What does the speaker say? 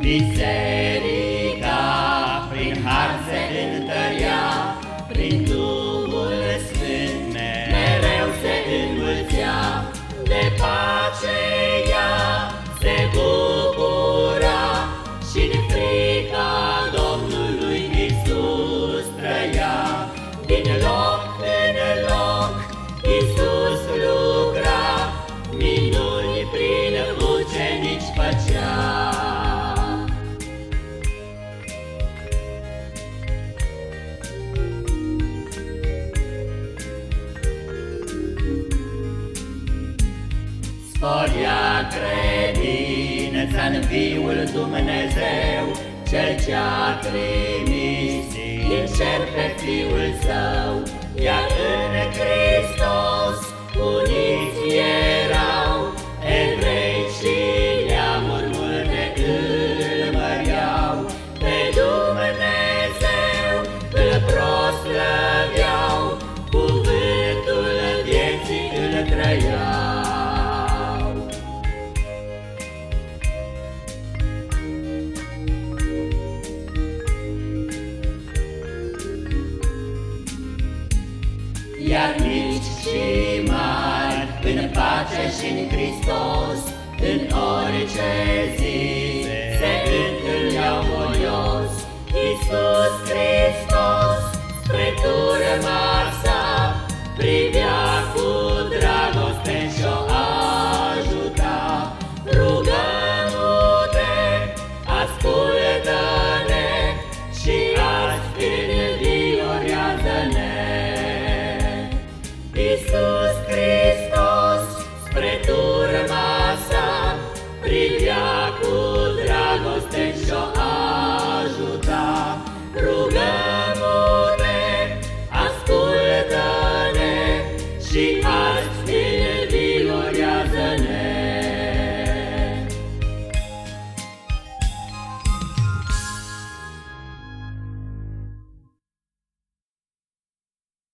Biserica prin har se întărea, prin Duhul Sfânt mereu se înmulțea, de pace ea se bucura și de frica Domnului Isus trăia. Din Sporia credința în viul Dumnezeu, Cel ce-a trimis din cer pe Fiul Său, Iar mici și mari, în pace și în Hristos, în orice zi se întâlneau voios. Iisus Hristos, Isus